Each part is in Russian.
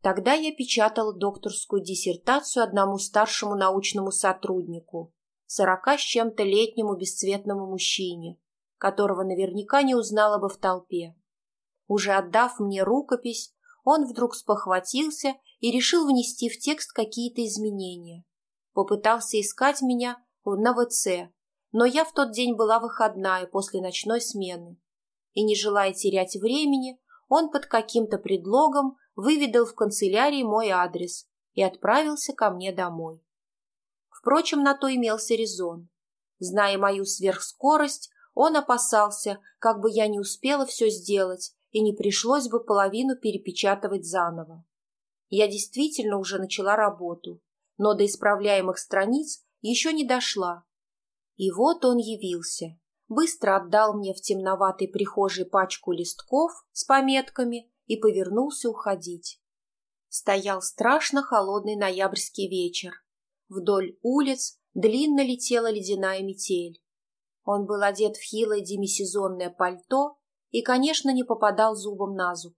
Тогда я печатала докторскую диссертацию одному старшему научному сотруднику, сорока с чем-то летнему бесцветному мужчине, которого наверняка не узнала бы в толпе. Уже отдав мне рукопись, он вдруг спохватился и решил внести в текст какие-то изменения. Попытался искать меня на ВЦ, но я в тот день была выходная после ночной смены. И не желая терять времени, он под каким-то предлогом выведал в канцелярии мой адрес и отправился ко мне домой. Впрочем, на то имелся резон. Зная мою сверхскорость, он опасался, как бы я не успела все сделать и не пришлось бы половину перепечатывать заново. Я действительно уже начала работу, но до исправляемых страниц еще не дошла. И вот он явился, быстро отдал мне в темноватой прихожей пачку листков с пометками и повернулся уходить. Стоял страшно холодный ноябрьский вечер. Вдоль улиц длинно летела ледяная метель. Он был одет в хилое демисезонное пальто и, конечно, не попадал зубом на зуб.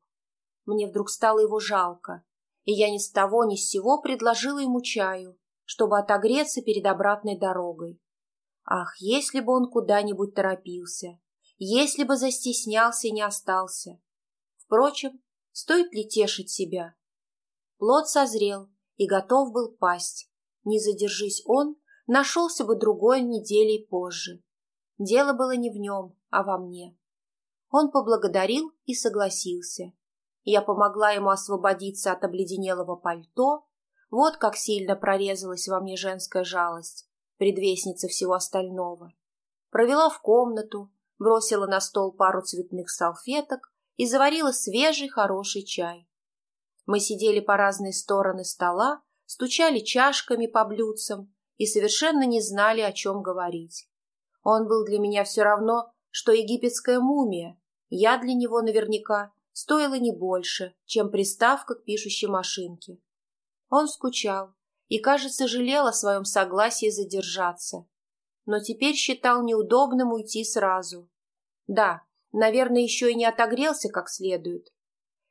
Мне вдруг стало его жалко, и я ни с того ни с сего предложила ему чаю, чтобы отогреться перед обратной дорогой. Ах, если бы он куда-нибудь торопился, если бы застеснялся и не остался. Впрочем, стоит ли тешить себя? Плод созрел и готов был пасть. Не задержись он, нашелся бы другой неделей позже. Дело было не в нем, а во мне. Он поблагодарил и согласился. Я помогла ему освободиться от обледенелого пальто. Вот как сильно прорезалась во мне женская жалость, предвестница всего остального. Провела в комнату, бросила на стол пару цветных салфеток и заварила свежий хороший чай. Мы сидели по разные стороны стола, стучали чашками по блюдцам и совершенно не знали, о чем говорить. Он был для меня все равно, что египетская мумия. Я для него наверняка стоила не больше, чем приставка к пишущей машинке. Он скучал и, кажется, жалел о своем согласии задержаться. Но теперь считал неудобным уйти сразу. Да, Наверное, еще и не отогрелся как следует.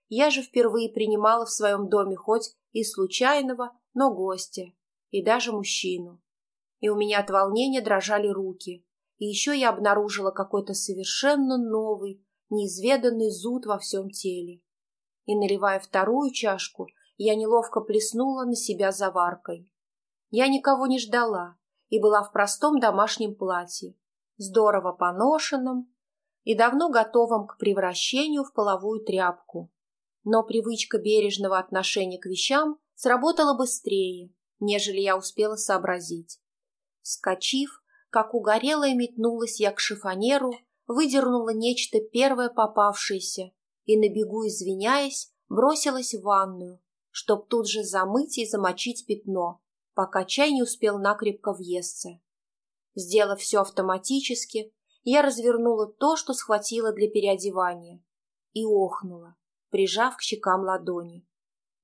Я же впервые принимала в своем доме хоть и случайного, но гостя, и даже мужчину. И у меня от волнения дрожали руки. И еще я обнаружила какой-то совершенно новый, неизведанный зуд во всем теле. И, наливая вторую чашку, я неловко плеснула на себя заваркой. Я никого не ждала и была в простом домашнем платье, здорово поношенном, и давно готовым к превращению в половую тряпку. Но привычка бережного отношения к вещам сработала быстрее, нежели я успела сообразить. Скочив, как угорелая метнулась я к шифонеру, выдернула нечто первое попавшееся и, на бегу извиняясь, бросилась в ванную, чтоб тут же замыть и замочить пятно, пока чай не успел накрепко въесться. Сделав все автоматически, я развернула то, что схватила для переодевания, и охнула, прижав к щекам ладони.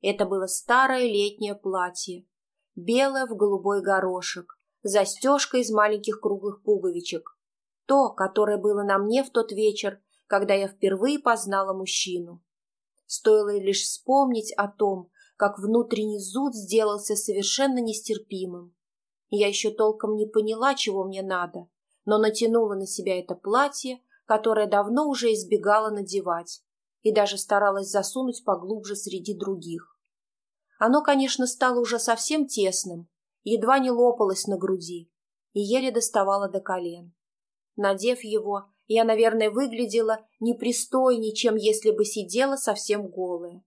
Это было старое летнее платье, белое в голубой горошек, застежка из маленьких круглых пуговичек. То, которое было на мне в тот вечер, когда я впервые познала мужчину. Стоило лишь вспомнить о том, как внутренний зуд сделался совершенно нестерпимым. Я еще толком не поняла, чего мне надо, но натянула на себя это платье, которое давно уже избегала надевать, и даже старалась засунуть поглубже среди других. Оно, конечно, стало уже совсем тесным, едва не лопалось на груди и еле доставало до колен. Надев его, я, наверное, выглядела непристойней, чем если бы сидела совсем голая.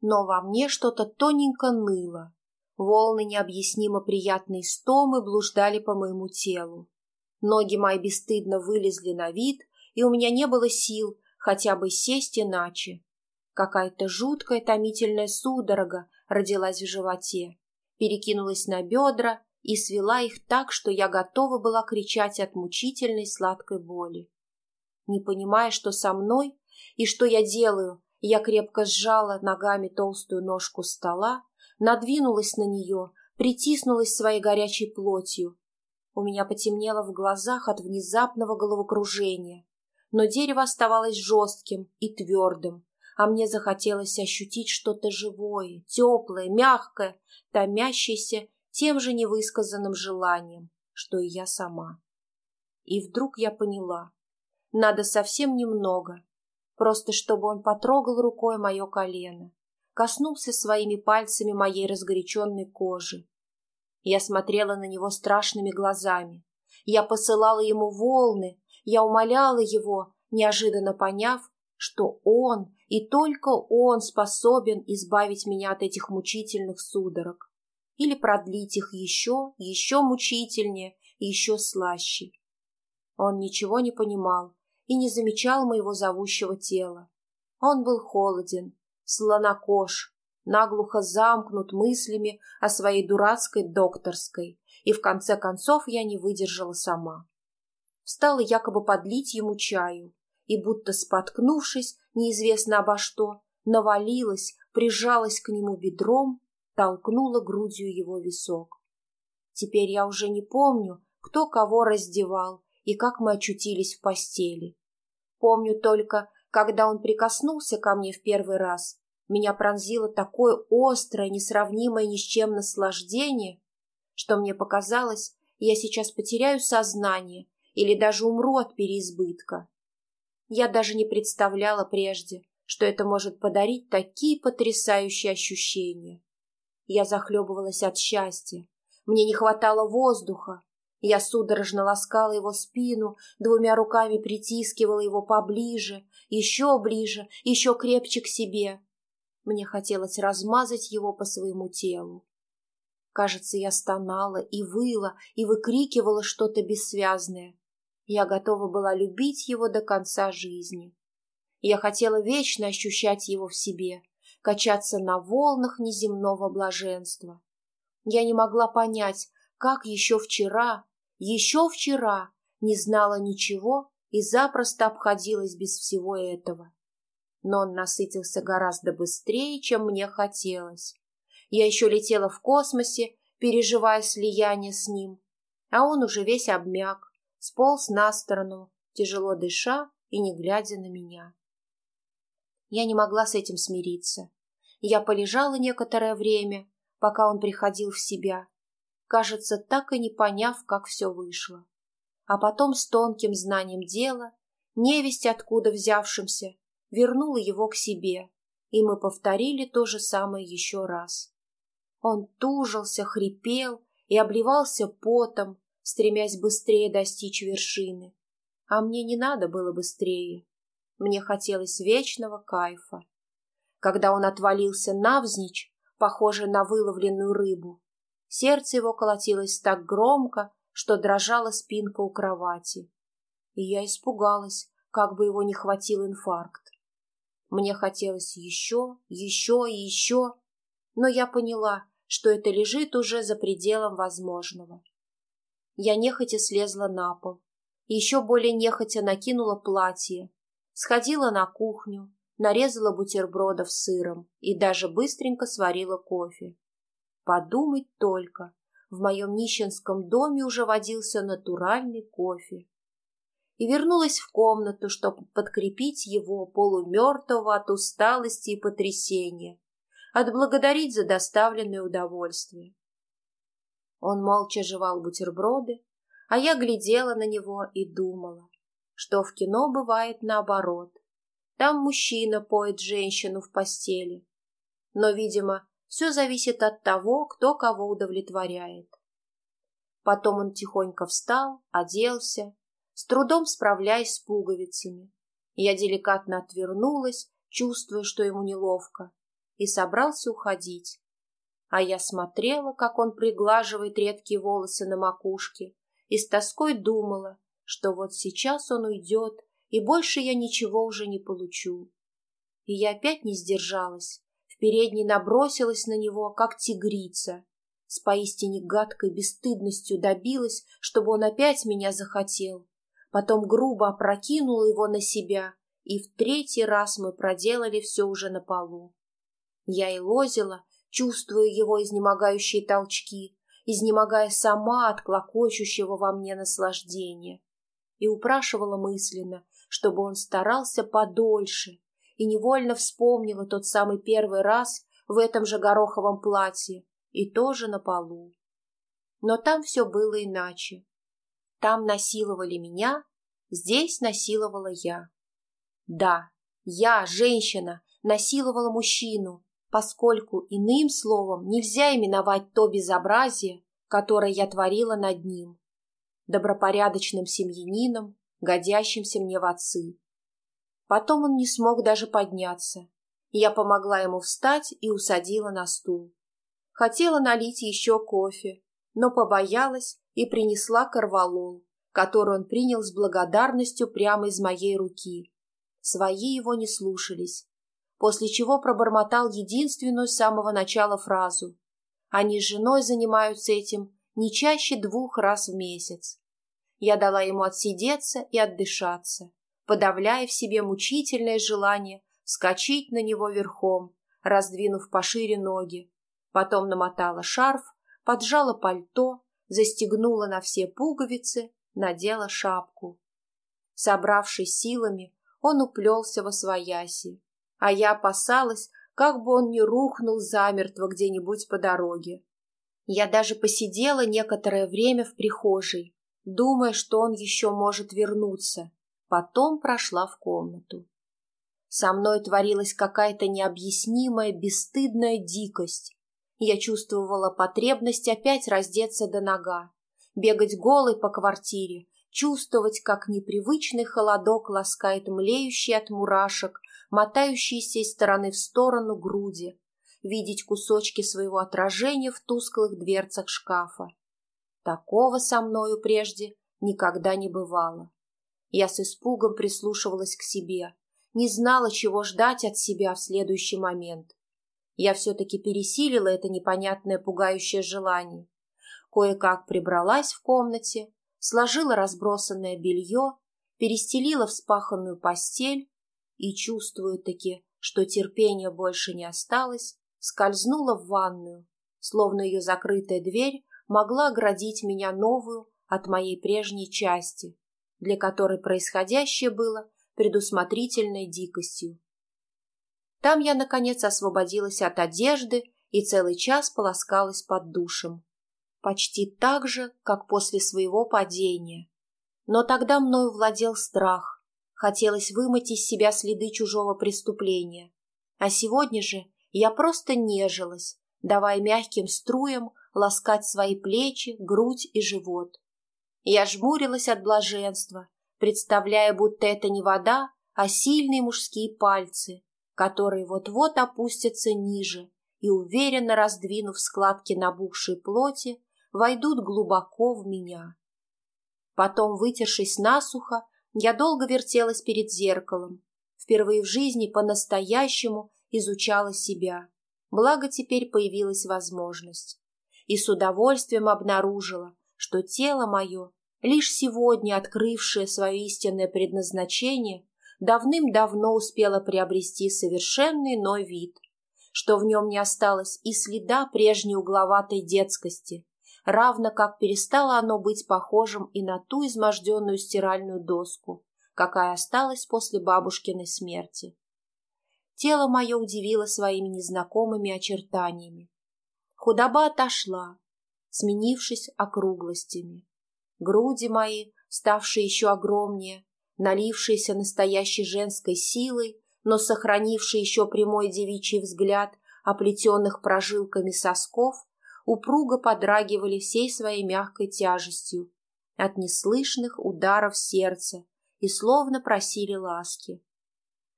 Но во мне что-то тоненько ныло. Волны необъяснимо приятной стомы блуждали по моему телу. Ноги мои бесстыдно вылезли на вид, и у меня не было сил хотя бы сесть иначе. Какая-то жуткая томительная судорога родилась в животе, перекинулась на бедра и свела их так, что я готова была кричать от мучительной сладкой боли. Не понимая, что со мной и что я делаю, я крепко сжала ногами толстую ножку стола, надвинулась на нее, притиснулась своей горячей плотью у меня потемнело в глазах от внезапного головокружения, но дерево оставалось жестким и твердым, а мне захотелось ощутить что-то живое, теплое, мягкое, томящееся тем же невысказанным желанием, что и я сама. И вдруг я поняла, надо совсем немного, просто чтобы он потрогал рукой мое колено, коснулся своими пальцами моей разгоряченной кожи. Я смотрела на него страшными глазами. Я посылала ему волны, я умоляла его, неожиданно поняв, что он и только он способен избавить меня от этих мучительных судорог или продлить их еще, еще мучительнее, еще слаще. Он ничего не понимал и не замечал моего зовущего тела. Он был холоден, слонокож, наглухо замкнут мыслями о своей дурацкой докторской, и в конце концов я не выдержала сама. Встала якобы подлить ему чаю, и, будто споткнувшись неизвестно обо что, навалилась, прижалась к нему бедром, толкнула грудью его висок. Теперь я уже не помню, кто кого раздевал и как мы очутились в постели. Помню только, когда он прикоснулся ко мне в первый раз, меня пронзило такое острое, несравнимое ни с чем наслаждение, что мне показалось, я сейчас потеряю сознание или даже умру от переизбытка. Я даже не представляла прежде, что это может подарить такие потрясающие ощущения. Я захлебывалась от счастья. Мне не хватало воздуха. Я судорожно ласкала его спину, двумя руками притискивала его поближе, еще ближе, еще крепче к себе. Мне хотелось размазать его по своему телу. Кажется, я стонала и выла, и выкрикивала что-то бессвязное. Я готова была любить его до конца жизни. Я хотела вечно ощущать его в себе, качаться на волнах неземного блаженства. Я не могла понять, как еще вчера, еще вчера не знала ничего и запросто обходилась без всего этого. Но он насытился гораздо быстрее, чем мне хотелось. Я еще летела в космосе, переживая слияние с ним, а он уже весь обмяк, сполз на сторону, тяжело дыша и не глядя на меня. Я не могла с этим смириться. Я полежала некоторое время, пока он приходил в себя, кажется, так и не поняв, как все вышло. А потом с тонким знанием дела, невесть откуда взявшимся, вернула его к себе, и мы повторили то же самое еще раз. Он тужился, хрипел и обливался потом, стремясь быстрее достичь вершины. А мне не надо было быстрее. Мне хотелось вечного кайфа. Когда он отвалился навзничь, похоже на выловленную рыбу, сердце его колотилось так громко, что дрожала спинка у кровати. И я испугалась, как бы его не хватил инфаркт. Мне хотелось еще, еще и еще, но я поняла, что это лежит уже за пределом возможного. Я нехотя слезла на пол, еще более нехотя накинула платье, сходила на кухню, нарезала бутербродов с сыром и даже быстренько сварила кофе. Подумать только, в моем нищенском доме уже водился натуральный кофе. И вернулась в комнату, чтобы подкрепить его полумертвого от усталости и потрясения, отблагодарить за доставленное удовольствие. Он молча жевал бутерброды, а я глядела на него и думала, что в кино бывает наоборот. Там мужчина поет женщину в постели. Но, видимо, все зависит от того, кто кого удовлетворяет. Потом он тихонько встал, оделся, с трудом справляясь с пуговицами. Я деликатно отвернулась, чувствуя, что ему неловко, и собрался уходить а я смотрела, как он приглаживает редкие волосы на макушке, и с тоской думала, что вот сейчас он уйдет, и больше я ничего уже не получу. И я опять не сдержалась, в передней набросилась на него, как тигрица, с поистине гадкой бесстыдностью добилась, чтобы он опять меня захотел, потом грубо опрокинула его на себя, и в третий раз мы проделали все уже на полу. Я и лозила, чувствуя его изнемогающие толчки, изнемогая сама от клокочущего во мне наслаждения, и упрашивала мысленно, чтобы он старался подольше, и невольно вспомнила тот самый первый раз в этом же гороховом платье и тоже на полу. Но там все было иначе. Там насиловали меня, здесь насиловала я. Да, я, женщина, насиловала мужчину, поскольку иным словом нельзя именовать то безобразие, которое я творила над ним, добропорядочным семьянином, годящимся мне в отцы. Потом он не смог даже подняться. Я помогла ему встать и усадила на стул. Хотела налить еще кофе, но побоялась и принесла корвалол, который он принял с благодарностью прямо из моей руки. Свои его не слушались, после чего пробормотал единственную с самого начала фразу. Они с женой занимаются этим не чаще двух раз в месяц. Я дала ему отсидеться и отдышаться, подавляя в себе мучительное желание скачить на него верхом, раздвинув пошире ноги. Потом намотала шарф, поджала пальто, застегнула на все пуговицы, надела шапку. Собравшись силами, он уплелся во свояси, а я опасалась, как бы он не рухнул замертво где-нибудь по дороге. Я даже посидела некоторое время в прихожей, думая, что он еще может вернуться. Потом прошла в комнату. Со мной творилась какая-то необъяснимая, бесстыдная дикость. Я чувствовала потребность опять раздеться до нога, бегать голой по квартире, чувствовать, как непривычный холодок ласкает млеющий от мурашек, мотающиеся из стороны в сторону груди, видеть кусочки своего отражения в тусклых дверцах шкафа. Такого со мною прежде никогда не бывало. Я с испугом прислушивалась к себе, не знала, чего ждать от себя в следующий момент. Я все-таки пересилила это непонятное пугающее желание. Кое-как прибралась в комнате, сложила разбросанное белье, перестелила вспаханную постель и, чувствуя таки, что терпения больше не осталось, скользнула в ванную, словно ее закрытая дверь могла оградить меня новую от моей прежней части, для которой происходящее было предусмотрительной дикостью. Там я, наконец, освободилась от одежды и целый час полоскалась под душем. Почти так же, как после своего падения. Но тогда мною владел страх. Хотелось вымыть из себя следы чужого преступления. А сегодня же я просто нежилась, давая мягким струям ласкать свои плечи, грудь и живот. Я жмурилась от блаженства, представляя, будто это не вода, а сильные мужские пальцы, которые вот-вот опустятся ниже и, уверенно раздвинув складки набухшей плоти, войдут глубоко в меня. Потом, вытершись насухо, я долго вертелась перед зеркалом, впервые в жизни по-настоящему изучала себя, благо теперь появилась возможность и с удовольствием обнаружила, что тело мое, лишь сегодня открывшее свое истинное предназначение, давным-давно успело приобрести совершенно иной вид, что в нем не осталось и следа прежней угловатой детскости, равно как перестало оно быть похожим и на ту изможденную стиральную доску, какая осталась после бабушкиной смерти. Тело мое удивило своими незнакомыми очертаниями. Худоба отошла, сменившись округлостями. Груди мои, ставшие еще огромнее, налившиеся настоящей женской силой, но сохранившие еще прямой девичий взгляд, оплетенных прожилками сосков, упруго подрагивали всей своей мягкой тяжестью от неслышных ударов сердца и словно просили ласки.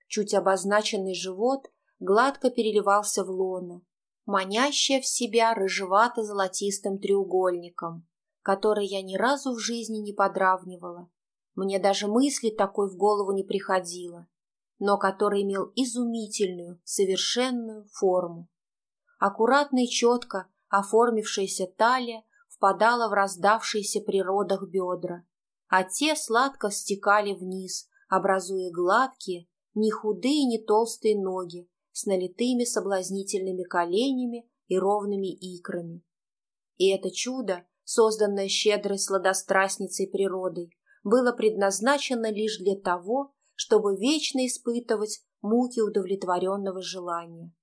Чуть обозначенный живот гладко переливался в лоно, манящая в себя рыжевато-золотистым треугольником, который я ни разу в жизни не подравнивала. Мне даже мысли такой в голову не приходило, но который имел изумительную, совершенную форму. Аккуратно и четко оформившаяся талия впадала в раздавшиеся при родах бедра, а те сладко стекали вниз, образуя гладкие, не худые, не толстые ноги с налитыми соблазнительными коленями и ровными икрами. И это чудо, созданное щедрой сладострастницей природой, было предназначено лишь для того, чтобы вечно испытывать муки удовлетворенного желания.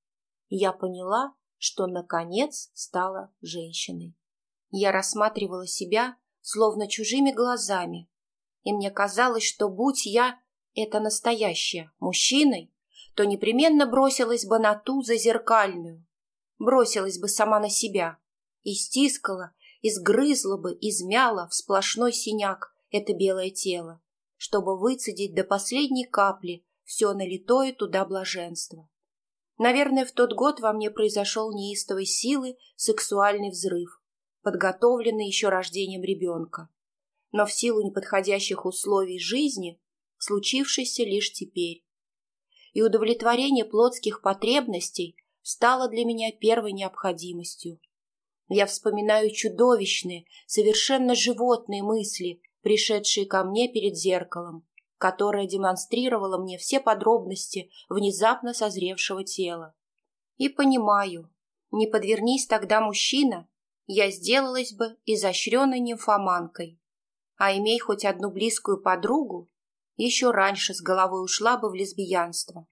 Я поняла, что, наконец, стала женщиной. Я рассматривала себя, словно чужими глазами, и мне казалось, что будь я, это настоящее, мужчиной, то непременно бросилась бы на ту зазеркальную, бросилась бы сама на себя и стискала, изгрызла бы, измяла в сплошной синяк это белое тело, чтобы выцедить до последней капли все налитое туда блаженство. Наверное, в тот год во мне произошел неистовой силы сексуальный взрыв, подготовленный еще рождением ребенка. Но в силу неподходящих условий жизни, случившийся лишь теперь. И удовлетворение плотских потребностей стало для меня первой необходимостью. Я вспоминаю чудовищные, совершенно животные мысли, пришедшие ко мне перед зеркалом, которое демонстрировало мне все подробности внезапно созревшего тела. И понимаю, не подвернись тогда мужчина, я сделалась бы изощренной нимфоманкой. А имей хоть одну близкую подругу, еще раньше с головой ушла бы в лесбиянство.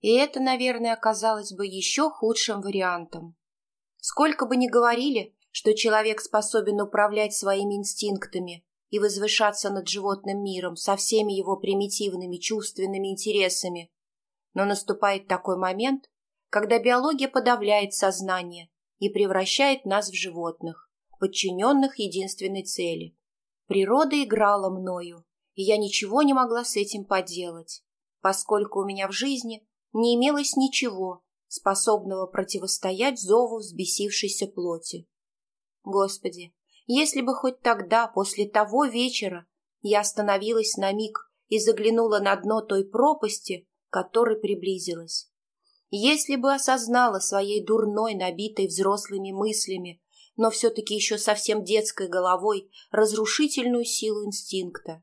И это, наверное, оказалось бы еще худшим вариантом. Сколько бы ни говорили, что человек способен управлять своими инстинктами и возвышаться над животным миром со всеми его примитивными чувственными интересами. Но наступает такой момент, когда биология подавляет сознание и превращает нас в животных, подчиненных единственной цели. Природа играла мною, и я ничего не могла с этим поделать, поскольку у меня в жизни не имелось ничего, способного противостоять зову взбесившейся плоти. Господи, если бы хоть тогда, после того вечера, я остановилась на миг и заглянула на дно той пропасти, которой приблизилась. Если бы осознала своей дурной, набитой взрослыми мыслями, но все-таки еще совсем детской головой, разрушительную силу инстинкта.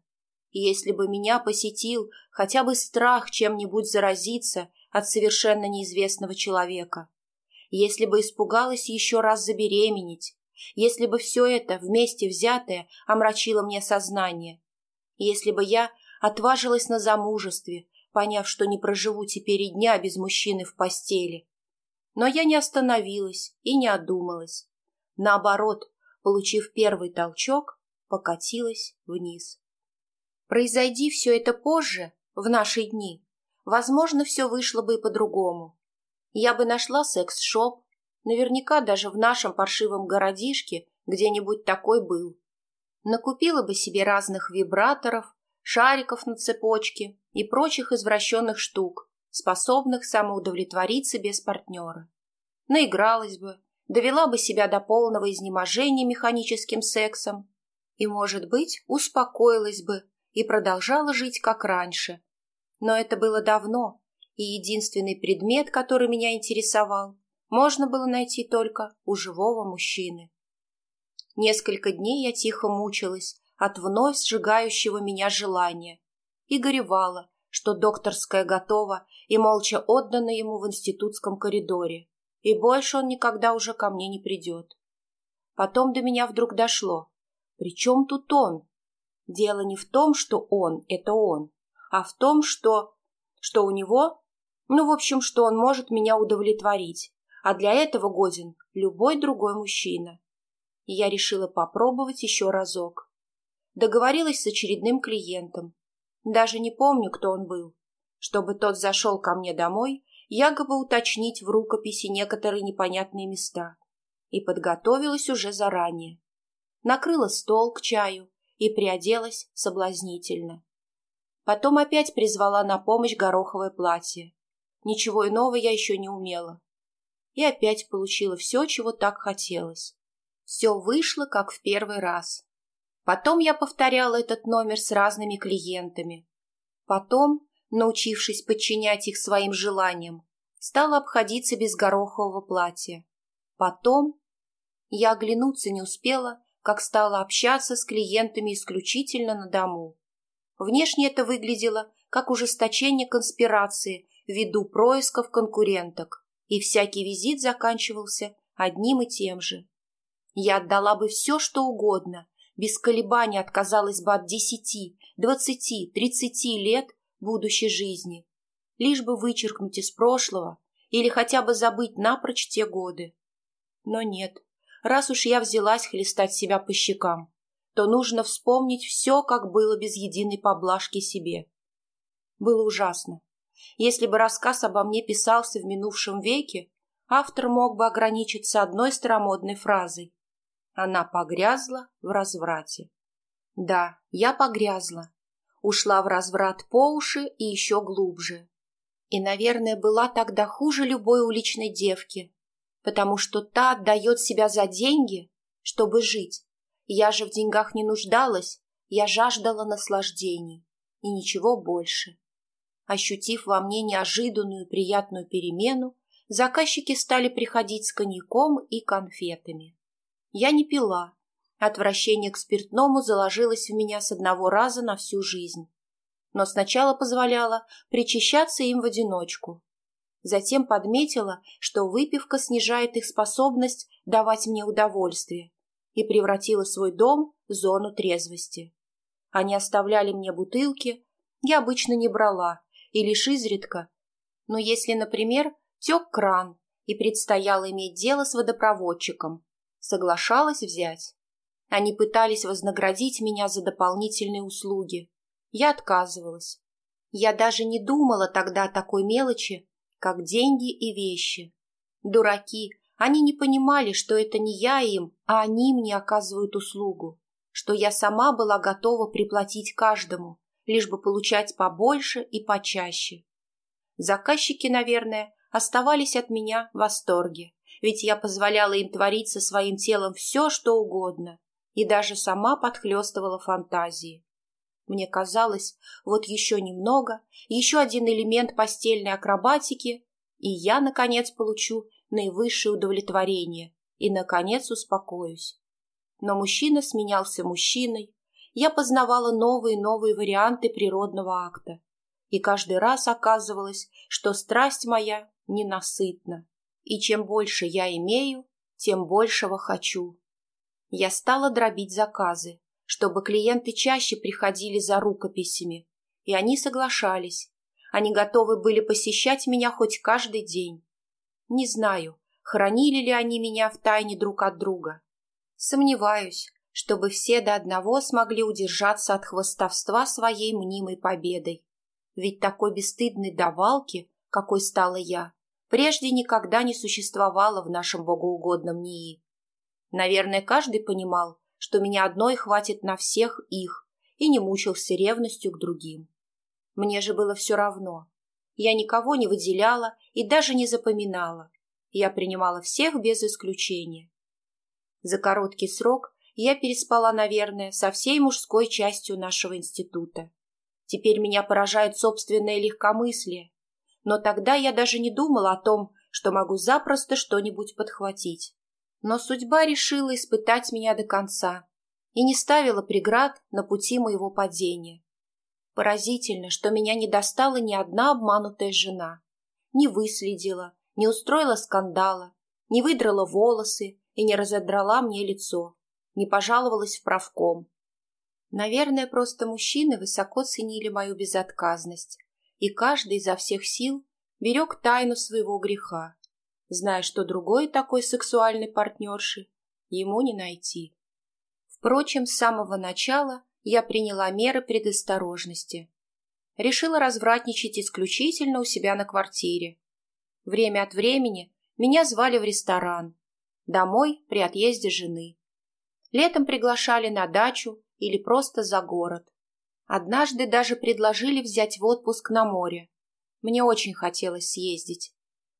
Если бы меня посетил хотя бы страх чем-нибудь заразиться от совершенно неизвестного человека. Если бы испугалась еще раз забеременеть, если бы все это вместе взятое омрачило мне сознание, если бы я отважилась на замужестве, поняв, что не проживу теперь и дня без мужчины в постели. Но я не остановилась и не одумалась. Наоборот, получив первый толчок, покатилась вниз. Произойди все это позже, в наши дни, возможно, все вышло бы и по-другому. Я бы нашла секс-шоп, Наверняка даже в нашем паршивом городишке где-нибудь такой был. Накупила бы себе разных вибраторов, шариков на цепочке и прочих извращенных штук, способных самоудовлетвориться без партнера. Наигралась бы, довела бы себя до полного изнеможения механическим сексом и, может быть, успокоилась бы и продолжала жить как раньше. Но это было давно, и единственный предмет, который меня интересовал, можно было найти только у живого мужчины. Несколько дней я тихо мучилась от вновь сжигающего меня желания и горевала, что докторская готова и молча отдана ему в институтском коридоре, и больше он никогда уже ко мне не придет. Потом до меня вдруг дошло. При чем тут он? Дело не в том, что он — это он, а в том, что... Что у него? Ну, в общем, что он может меня удовлетворить, а для этого годен любой другой мужчина. И я решила попробовать еще разок. Договорилась с очередным клиентом. Даже не помню, кто он был. Чтобы тот зашел ко мне домой, якобы уточнить в рукописи некоторые непонятные места. И подготовилась уже заранее. Накрыла стол к чаю и приоделась соблазнительно. Потом опять призвала на помощь гороховое платье. Ничего иного я еще не умела и опять получила все, чего так хотелось. Все вышло, как в первый раз. Потом я повторяла этот номер с разными клиентами. Потом, научившись подчинять их своим желаниям, стала обходиться без горохового платья. Потом я оглянуться не успела, как стала общаться с клиентами исключительно на дому. Внешне это выглядело как ужесточение конспирации ввиду происков конкуренток и всякий визит заканчивался одним и тем же. Я отдала бы все, что угодно, без колебаний отказалась бы от десяти, двадцати, тридцати лет будущей жизни. лишь бы вычеркнуть из прошлого или хотя бы забыть напрочь те годы. Но нет, раз уж я взялась хлестать себя по щекам, то нужно вспомнить все, как было без единой поблажки себе. Было ужасно. Если бы рассказ обо мне писался в минувшем веке, автор мог бы ограничиться одной старомодной фразой. Она погрязла в разврате. Да, я погрязла. Ушла в разврат по уши и еще глубже. И, наверное, была тогда хуже любой уличной девки, потому что та отдает себя за деньги, чтобы жить. Я же в деньгах не нуждалась, я жаждала наслаждений и ничего больше. Ощутив во мне неожиданную приятную перемену, заказчики стали приходить с коньяком и конфетами. Я не пила. Отвращение к спиртному заложилось в меня с одного раза на всю жизнь. Но сначала позволяла причащаться им в одиночку. Затем подметила, что выпивка снижает их способность давать мне удовольствие и превратила свой дом в зону трезвости. Они оставляли мне бутылки, я обычно не брала, и лишь изредка. Но если, например, тек кран и предстояло иметь дело с водопроводчиком, соглашалась взять. Они пытались вознаградить меня за дополнительные услуги. Я отказывалась. Я даже не думала тогда о такой мелочи, как деньги и вещи. Дураки, они не понимали, что это не я им, а они мне оказывают услугу, что я сама была готова приплатить каждому, лишь бы получать побольше и почаще. Заказчики, наверное, оставались от меня в восторге, ведь я позволяла им творить со своим телом все, что угодно, и даже сама подхлестывала фантазии. Мне казалось, вот еще немного, еще один элемент постельной акробатики, и я, наконец, получу наивысшее удовлетворение и, наконец, успокоюсь. Но мужчина сменялся мужчиной, я познавала новые и новые варианты природного акта. И каждый раз оказывалось, что страсть моя ненасытна. И чем больше я имею, тем большего хочу. Я стала дробить заказы, чтобы клиенты чаще приходили за рукописями. И они соглашались. Они готовы были посещать меня хоть каждый день. Не знаю, хранили ли они меня в тайне друг от друга. Сомневаюсь, чтобы все до одного смогли удержаться от хвостовства своей мнимой победой. Ведь такой бесстыдной давалки, какой стала я, прежде никогда не существовало в нашем богоугодном НИИ. Наверное, каждый понимал, что меня одной хватит на всех их, и не мучился ревностью к другим. Мне же было все равно. Я никого не выделяла и даже не запоминала. Я принимала всех без исключения. За короткий срок я переспала, наверное, со всей мужской частью нашего института. Теперь меня поражает собственное легкомыслие. Но тогда я даже не думала о том, что могу запросто что-нибудь подхватить. Но судьба решила испытать меня до конца и не ставила преград на пути моего падения. Поразительно, что меня не достала ни одна обманутая жена. Не выследила, не устроила скандала, не выдрала волосы и не разодрала мне лицо не пожаловалась в правком. Наверное, просто мужчины высоко ценили мою безотказность, и каждый изо всех сил берег тайну своего греха, зная, что другой такой сексуальной партнерши ему не найти. Впрочем, с самого начала я приняла меры предосторожности. Решила развратничать исключительно у себя на квартире. Время от времени меня звали в ресторан, домой при отъезде жены. Летом приглашали на дачу или просто за город. Однажды даже предложили взять в отпуск на море. Мне очень хотелось съездить.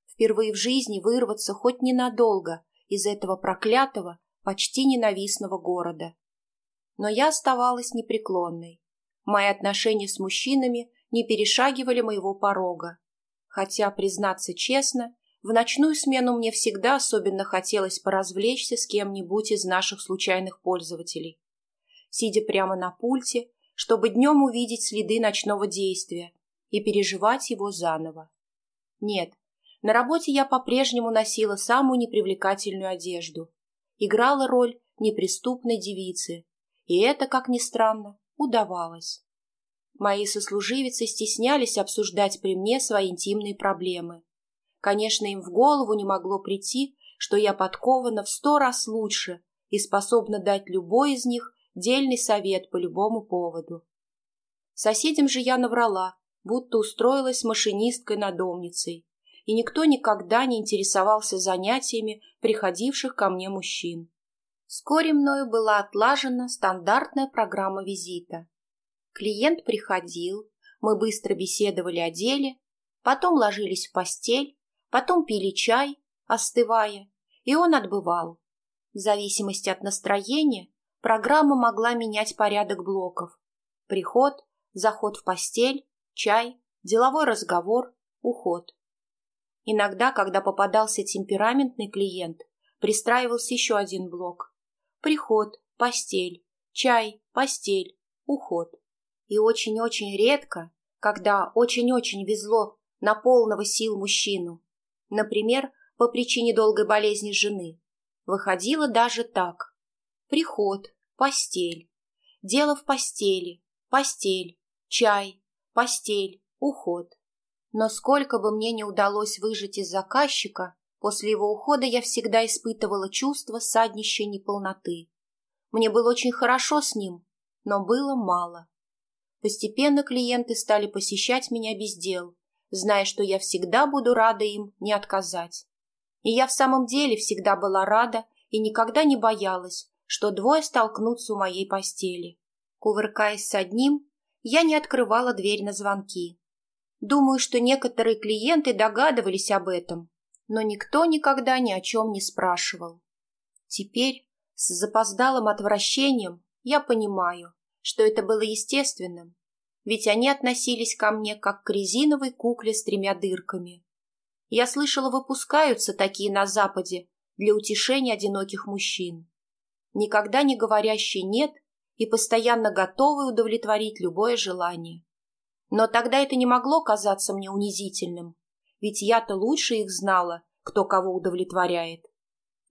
Впервые в жизни вырваться хоть ненадолго из этого проклятого, почти ненавистного города. Но я оставалась непреклонной. Мои отношения с мужчинами не перешагивали моего порога. Хотя, признаться честно, в ночную смену мне всегда особенно хотелось поразвлечься с кем-нибудь из наших случайных пользователей. Сидя прямо на пульте, чтобы днем увидеть следы ночного действия и переживать его заново. Нет, на работе я по-прежнему носила самую непривлекательную одежду, играла роль неприступной девицы, и это, как ни странно, удавалось. Мои сослуживицы стеснялись обсуждать при мне свои интимные проблемы. Конечно, им в голову не могло прийти, что я подкована в сто раз лучше и способна дать любой из них дельный совет по любому поводу. Соседям же я наврала, будто устроилась машинисткой-надомницей, и никто никогда не интересовался занятиями приходивших ко мне мужчин. Вскоре мною была отлажена стандартная программа визита. Клиент приходил, мы быстро беседовали о деле, потом ложились в постель, потом пили чай, остывая, и он отбывал. В зависимости от настроения программа могла менять порядок блоков. Приход, заход в постель, чай, деловой разговор, уход. Иногда, когда попадался темпераментный клиент, пристраивался еще один блок. Приход, постель, чай, постель, уход. И очень-очень редко, когда очень-очень везло на полного сил мужчину, например, по причине долгой болезни жены, выходило даже так. Приход, постель, дело в постели, постель, чай, постель, уход. Но сколько бы мне не удалось выжить из заказчика, После его ухода я всегда испытывала чувство саднища неполноты. Мне было очень хорошо с ним, но было мало. Постепенно клиенты стали посещать меня без дел, зная, что я всегда буду рада им не отказать. И я в самом деле всегда была рада и никогда не боялась, что двое столкнутся у моей постели. Кувыркаясь с одним, я не открывала дверь на звонки. Думаю, что некоторые клиенты догадывались об этом, но никто никогда ни о чем не спрашивал. Теперь, с запоздалым отвращением, я понимаю, что это было естественным, ведь они относились ко мне как к резиновой кукле с тремя дырками. Я слышала, выпускаются такие на Западе для утешения одиноких мужчин, никогда не говорящие «нет» и постоянно готовые удовлетворить любое желание. Но тогда это не могло казаться мне унизительным, ведь я-то лучше их знала, кто кого удовлетворяет.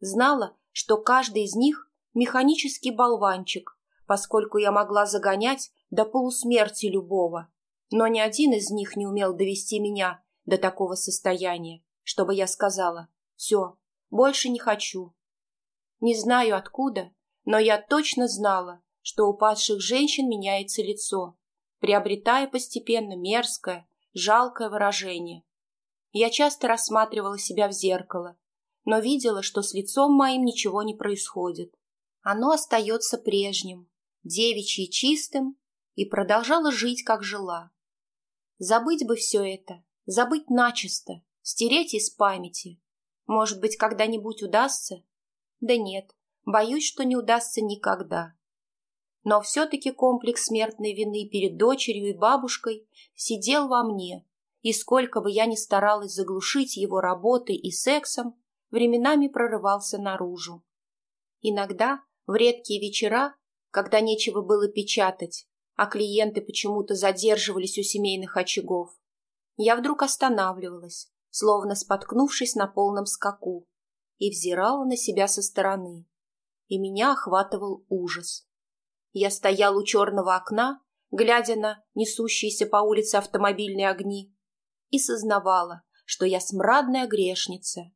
Знала, что каждый из них – механический болванчик, поскольку я могла загонять до полусмерти любого, но ни один из них не умел довести меня до такого состояния, чтобы я сказала «все, больше не хочу». Не знаю откуда, но я точно знала, что у падших женщин меняется лицо, приобретая постепенно мерзкое, жалкое выражение, я часто рассматривала себя в зеркало, но видела, что с лицом моим ничего не происходит. Оно остается прежним, девичьи чистым, и продолжала жить, как жила. Забыть бы все это, забыть начисто, стереть из памяти. Может быть, когда-нибудь удастся? Да нет, боюсь, что не удастся никогда. Но все-таки комплекс смертной вины перед дочерью и бабушкой сидел во мне, и сколько бы я ни старалась заглушить его работой и сексом, временами прорывался наружу. Иногда, в редкие вечера, когда нечего было печатать, а клиенты почему-то задерживались у семейных очагов, я вдруг останавливалась, словно споткнувшись на полном скаку, и взирала на себя со стороны. И меня охватывал ужас. Я стоял у черного окна, глядя на несущиеся по улице автомобильные огни, и сознавала, что я смрадная грешница.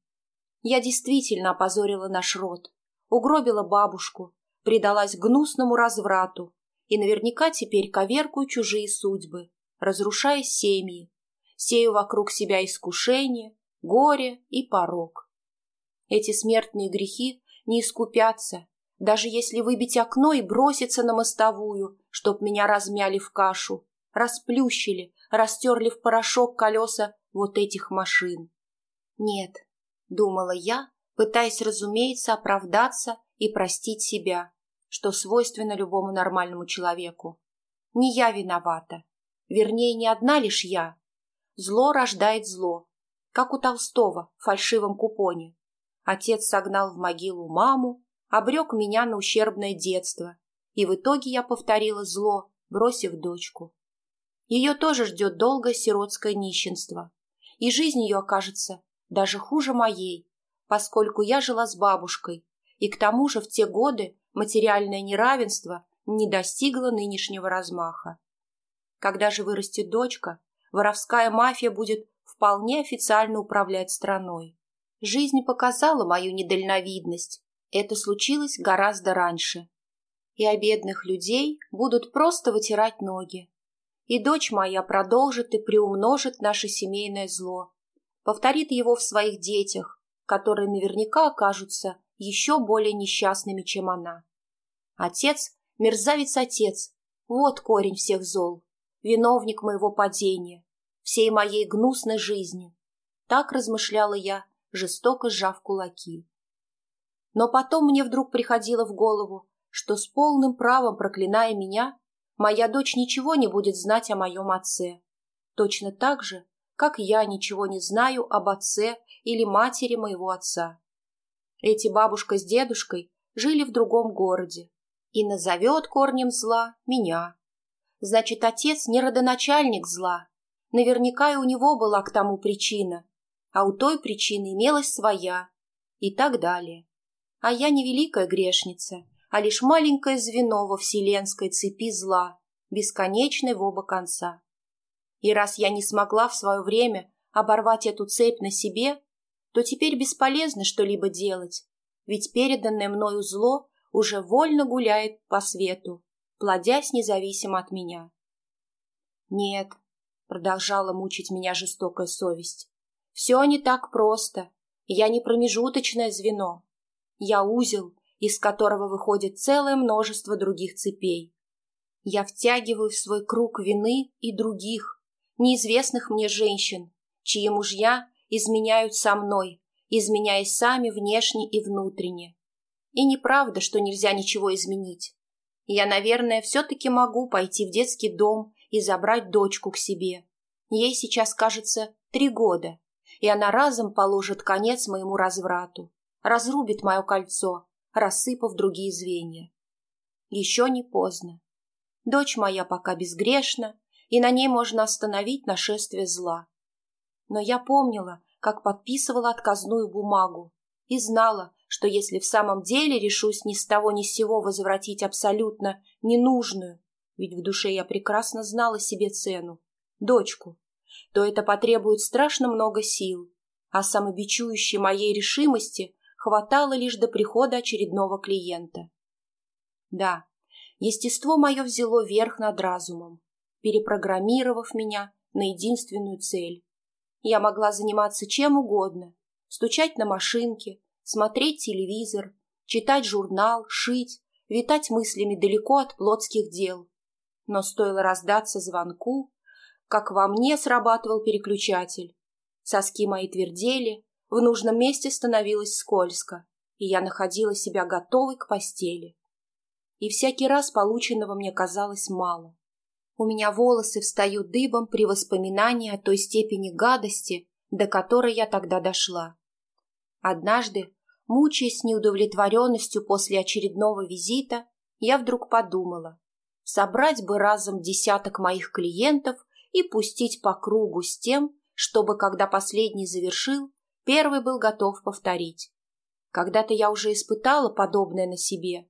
Я действительно опозорила наш род, угробила бабушку, предалась гнусному разврату и наверняка теперь коверкую чужие судьбы, разрушая семьи, сею вокруг себя искушение, горе и порог. Эти смертные грехи не искупятся, даже если выбить окно и броситься на мостовую, чтоб меня размяли в кашу, расплющили, растерли в порошок колеса вот этих машин. Нет, думала я, пытаясь, разумеется, оправдаться и простить себя, что свойственно любому нормальному человеку. Не я виновата. Вернее, не одна лишь я. Зло рождает зло, как у Толстого в фальшивом купоне. Отец согнал в могилу маму, обрек меня на ущербное детство, и в итоге я повторила зло, бросив дочку. Ее тоже ждет долгое сиротское нищенство. И жизнь ее окажется даже хуже моей, поскольку я жила с бабушкой, и к тому же в те годы материальное неравенство не достигло нынешнего размаха. Когда же вырастет дочка, воровская мафия будет вполне официально управлять страной. Жизнь показала мою недальновидность. Это случилось гораздо раньше. И о бедных людей будут просто вытирать ноги. И дочь моя продолжит и приумножит наше семейное зло, повторит его в своих детях, которые наверняка окажутся еще более несчастными, чем она. Отец – мерзавец-отец, вот корень всех зол, виновник моего падения, всей моей гнусной жизни. Так размышляла я, жестоко сжав кулаки. Но потом мне вдруг приходило в голову, что с полным правом проклиная меня, моя дочь ничего не будет знать о моем отце. Точно так же, как я ничего не знаю об отце или матери моего отца. Эти бабушка с дедушкой жили в другом городе и назовет корнем зла меня. Значит, отец не родоначальник зла. Наверняка и у него была к тому причина, а у той причины имелась своя и так далее. А я не великая грешница, а лишь маленькое звено во вселенской цепи зла, бесконечной в оба конца. И раз я не смогла в свое время оборвать эту цепь на себе, то теперь бесполезно что-либо делать, ведь переданное мною зло уже вольно гуляет по свету, плодясь независимо от меня. Нет, продолжала мучить меня жестокая совесть, все не так просто. Я не промежуточное звено. Я узел, из которого выходит целое множество других цепей. Я втягиваю в свой круг вины и других, неизвестных мне женщин, чьи мужья изменяют со мной, изменяясь сами внешне и внутренне. И неправда, что нельзя ничего изменить. Я, наверное, все-таки могу пойти в детский дом и забрать дочку к себе. Ей сейчас, кажется, три года и она разом положит конец моему разврату, разрубит мое кольцо, рассыпав другие звенья. Еще не поздно. Дочь моя пока безгрешна, и на ней можно остановить нашествие зла. Но я помнила, как подписывала отказную бумагу, и знала, что если в самом деле решусь ни с того ни с сего возвратить абсолютно ненужную, ведь в душе я прекрасно знала себе цену, дочку, то это потребует страшно много сил, а самобичующей моей решимости хватало лишь до прихода очередного клиента. Да, естество мое взяло верх над разумом, перепрограммировав меня на единственную цель. Я могла заниматься чем угодно, стучать на машинке, смотреть телевизор, читать журнал, шить, витать мыслями далеко от плотских дел. Но стоило раздаться звонку, как во мне срабатывал переключатель. Соски мои твердели, в нужном месте становилось скользко, и я находила себя готовой к постели. И всякий раз полученного мне казалось мало. У меня волосы встают дыбом при воспоминании о той степени гадости, до которой я тогда дошла. Однажды, мучаясь неудовлетворенностью после очередного визита, я вдруг подумала, собрать бы разом десяток моих клиентов и пустить по кругу с тем, чтобы, когда последний завершил, первый был готов повторить. Когда-то я уже испытала подобное на себе,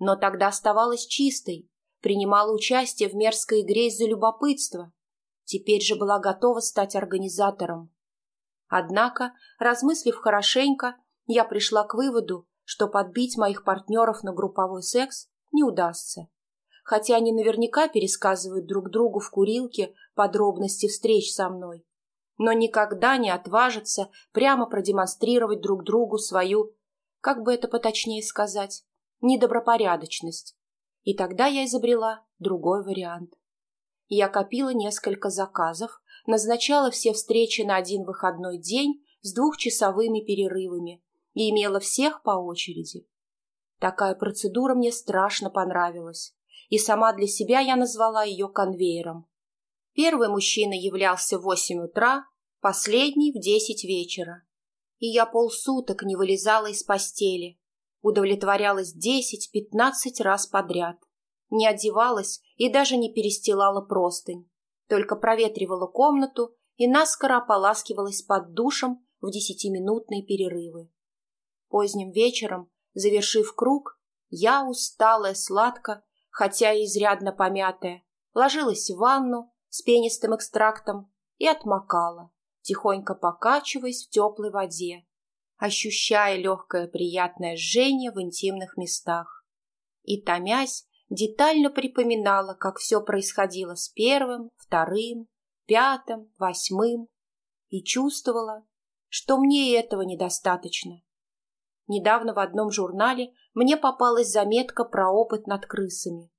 но тогда оставалась чистой, принимала участие в мерзкой игре из-за любопытства. Теперь же была готова стать организатором. Однако, размыслив хорошенько, я пришла к выводу, что подбить моих партнеров на групповой секс не удастся хотя они наверняка пересказывают друг другу в курилке подробности встреч со мной, но никогда не отважатся прямо продемонстрировать друг другу свою, как бы это поточнее сказать, недобропорядочность. И тогда я изобрела другой вариант. Я копила несколько заказов, назначала все встречи на один выходной день с двухчасовыми перерывами и имела всех по очереди. Такая процедура мне страшно понравилась и сама для себя я назвала ее конвейером. Первый мужчина являлся в восемь утра, последний в десять вечера. И я полсуток не вылезала из постели, удовлетворялась десять-пятнадцать раз подряд, не одевалась и даже не перестилала простынь, только проветривала комнату и наскоро ополаскивалась под душем в десятиминутные перерывы. Поздним вечером, завершив круг, я, усталая, сладко, хотя и изрядно помятая, ложилась в ванну с пенистым экстрактом и отмокала, тихонько покачиваясь в теплой воде, ощущая легкое приятное жжение в интимных местах. И, томясь, детально припоминала, как все происходило с первым, вторым, пятым, восьмым, и чувствовала, что мне и этого недостаточно. Недавно в одном журнале мне попалась заметка про опыт над крысами.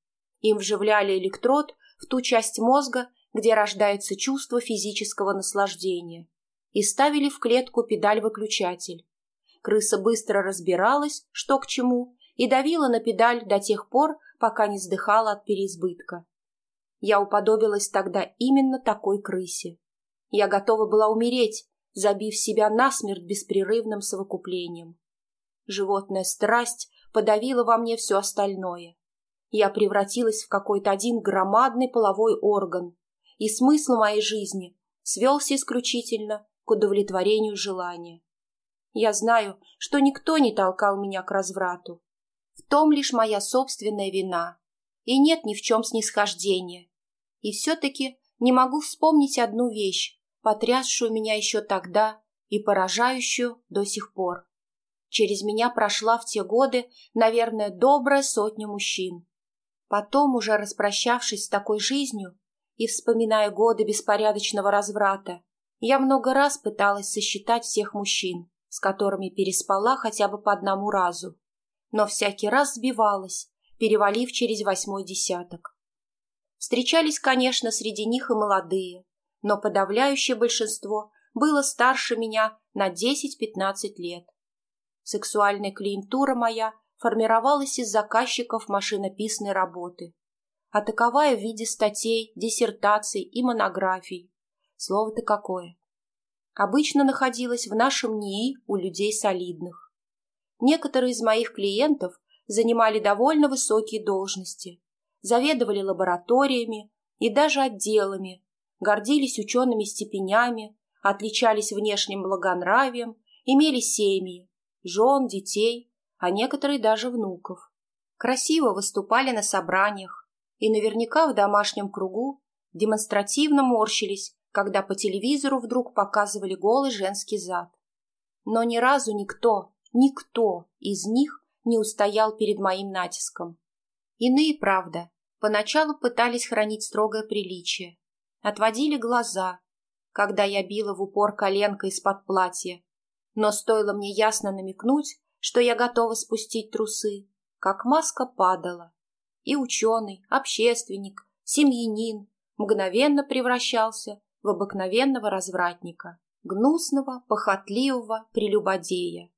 Им вживляли электрод в ту часть мозга, где рождается чувство физического наслаждения, и ставили в клетку педаль-выключатель. Крыса быстро разбиралась, что к чему, и давила на педаль до тех пор, пока не сдыхала от переизбытка. Я уподобилась тогда именно такой крысе. Я готова была умереть, забив себя насмерть беспрерывным совокуплением. Животная страсть подавила во мне все остальное. Я превратилась в какой-то один громадный половой орган, и смысл моей жизни свелся исключительно к удовлетворению желания. Я знаю, что никто не толкал меня к разврату. В том лишь моя собственная вина, и нет ни в чем снисхождения. И все-таки не могу вспомнить одну вещь, потрясшую меня еще тогда и поражающую до сих пор. Через меня прошла в те годы, наверное, добрая сотня мужчин. Потом, уже распрощавшись с такой жизнью и вспоминая годы беспорядочного разврата, я много раз пыталась сосчитать всех мужчин, с которыми переспала хотя бы по одному разу, но всякий раз сбивалась, перевалив через восьмой десяток. Встречались, конечно, среди них и молодые, но подавляющее большинство было старше меня на 10-15 лет. Сексуальная клиентура моя формировалась из заказчиков машинописной работы, а таковая в виде статей, диссертаций и монографий. Слово-то какое. Обычно находилась в нашем НИИ у людей солидных. Некоторые из моих клиентов занимали довольно высокие должности, заведовали лабораториями и даже отделами, гордились учеными степенями, отличались внешним благонравием, имели семьи, жен, детей, а некоторые даже внуков. Красиво выступали на собраниях и наверняка в домашнем кругу демонстративно морщились, когда по телевизору вдруг показывали голый женский зад. Но ни разу никто, никто из них не устоял перед моим натиском. Иные, правда, поначалу пытались хранить строгое приличие, отводили глаза, когда я била в упор коленкой из-под платья, но стоило мне ясно намекнуть, что я готова спустить трусы, как маска падала, и ученый, общественник, семьянин мгновенно превращался в обыкновенного развратника, гнусного, похотливого прелюбодея.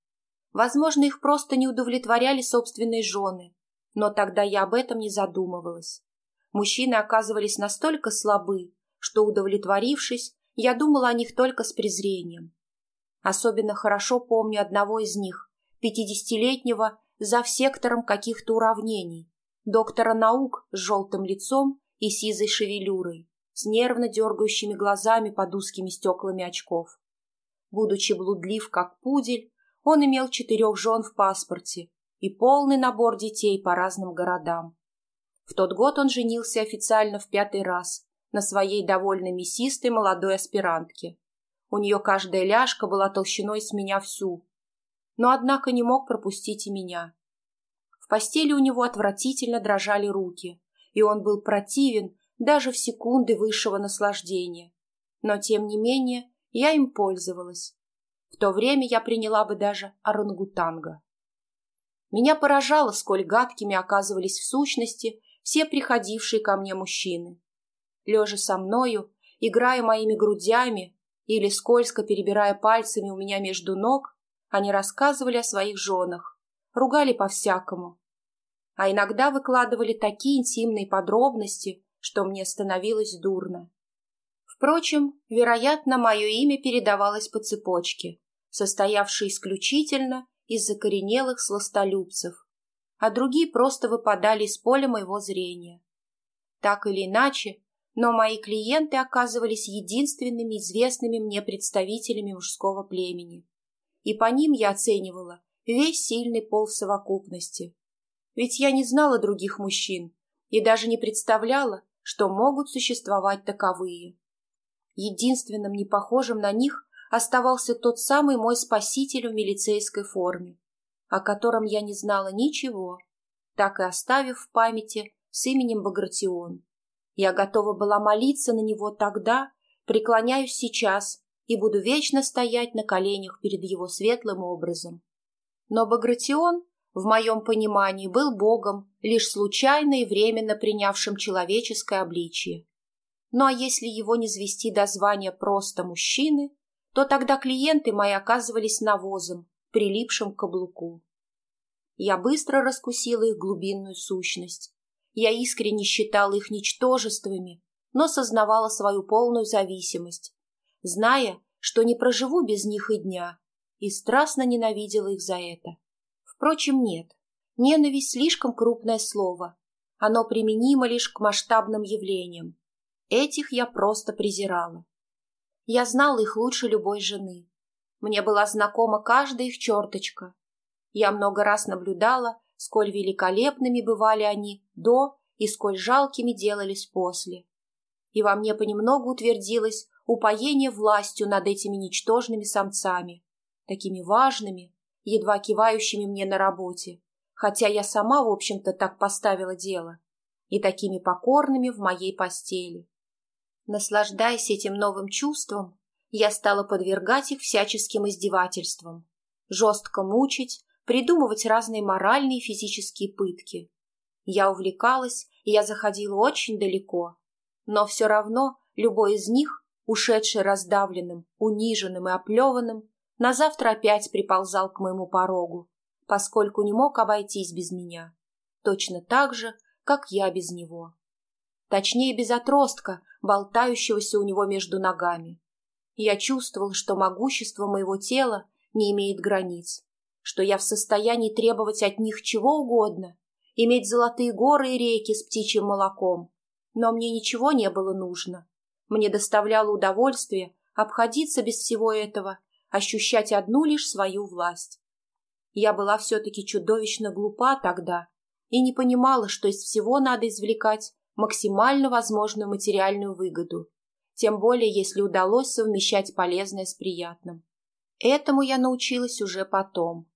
Возможно, их просто не удовлетворяли собственные жены, но тогда я об этом не задумывалась. Мужчины оказывались настолько слабы, что, удовлетворившись, я думала о них только с презрением. Особенно хорошо помню одного из них, пятидесятилетнего, за сектором каких-то уравнений, доктора наук с желтым лицом и сизой шевелюрой, с нервно дергающими глазами под узкими стеклами очков. Будучи блудлив, как пудель, он имел четырех жен в паспорте и полный набор детей по разным городам. В тот год он женился официально в пятый раз на своей довольно мясистой молодой аспирантке. У нее каждая ляжка была толщиной с меня всю. Но, однако, не мог пропустить и меня. В постели у него отвратительно дрожали руки, и он был противен даже в секунды высшего наслаждения. Но, тем не менее, я им пользовалась. В то время я приняла бы даже орангутанга. Меня поражало, сколь гадкими оказывались в сущности все приходившие ко мне мужчины. Лежа со мною, играя моими грудями или скользко перебирая пальцами у меня между ног, они рассказывали о своих женах, ругали по-всякому. А иногда выкладывали такие интимные подробности, что мне становилось дурно. Впрочем, вероятно, мое имя передавалось по цепочке, состоявшей исключительно из закоренелых сластолюбцев, а другие просто выпадали из поля моего зрения. Так или иначе, но мои клиенты оказывались единственными известными мне представителями мужского племени, и по ним я оценивала весь сильный пол в совокупности. Ведь я не знала других мужчин и даже не представляла, что могут существовать таковые. Единственным непохожим на них оставался тот самый мой спаситель в милицейской форме, о котором я не знала ничего, так и оставив в памяти с именем Багратион. Я готова была молиться на него тогда, преклоняюсь сейчас и буду вечно стоять на коленях перед его светлым образом. Но Багратион, в моем понимании, был богом, лишь случайно и временно принявшим человеческое обличие. Ну а если его не звести до звания просто мужчины, то тогда клиенты мои оказывались навозом, прилипшим к каблуку. Я быстро раскусила их глубинную сущность. Я искренне считала их ничтожествами, но сознавала свою полную зависимость, зная, что не проживу без них и дня, и страстно ненавидела их за это. Впрочем, нет. Ненависть слишком крупное слово. Оно применимо лишь к масштабным явлениям. Этих я просто презирала. Я знала их лучше любой жены. Мне была знакома каждая их черточка. Я много раз наблюдала, сколь великолепными бывали они до и сколь жалкими делались после. И во мне понемногу утвердилось упоение властью над этими ничтожными самцами, такими важными, едва кивающими мне на работе, хотя я сама, в общем-то, так поставила дело, и такими покорными в моей постели. Наслаждаясь этим новым чувством, я стала подвергать их всяческим издевательствам, жестко мучить, придумывать разные моральные и физические пытки. Я увлекалась, и я заходила очень далеко, но все равно любой из них, ушедший раздавленным, униженным и оплеванным, на завтра опять приползал к моему порогу, поскольку не мог обойтись без меня, точно так же, как я без него. Точнее, без отростка, болтающегося у него между ногами. Я чувствовал, что могущество моего тела не имеет границ, что я в состоянии требовать от них чего угодно, иметь золотые горы и реки с птичьим молоком. Но мне ничего не было нужно. Мне доставляло удовольствие обходиться без всего этого, ощущать одну лишь свою власть. Я была все-таки чудовищно глупа тогда и не понимала, что из всего надо извлекать максимально возможную материальную выгоду, тем более если удалось совмещать полезное с приятным. Этому я научилась уже потом.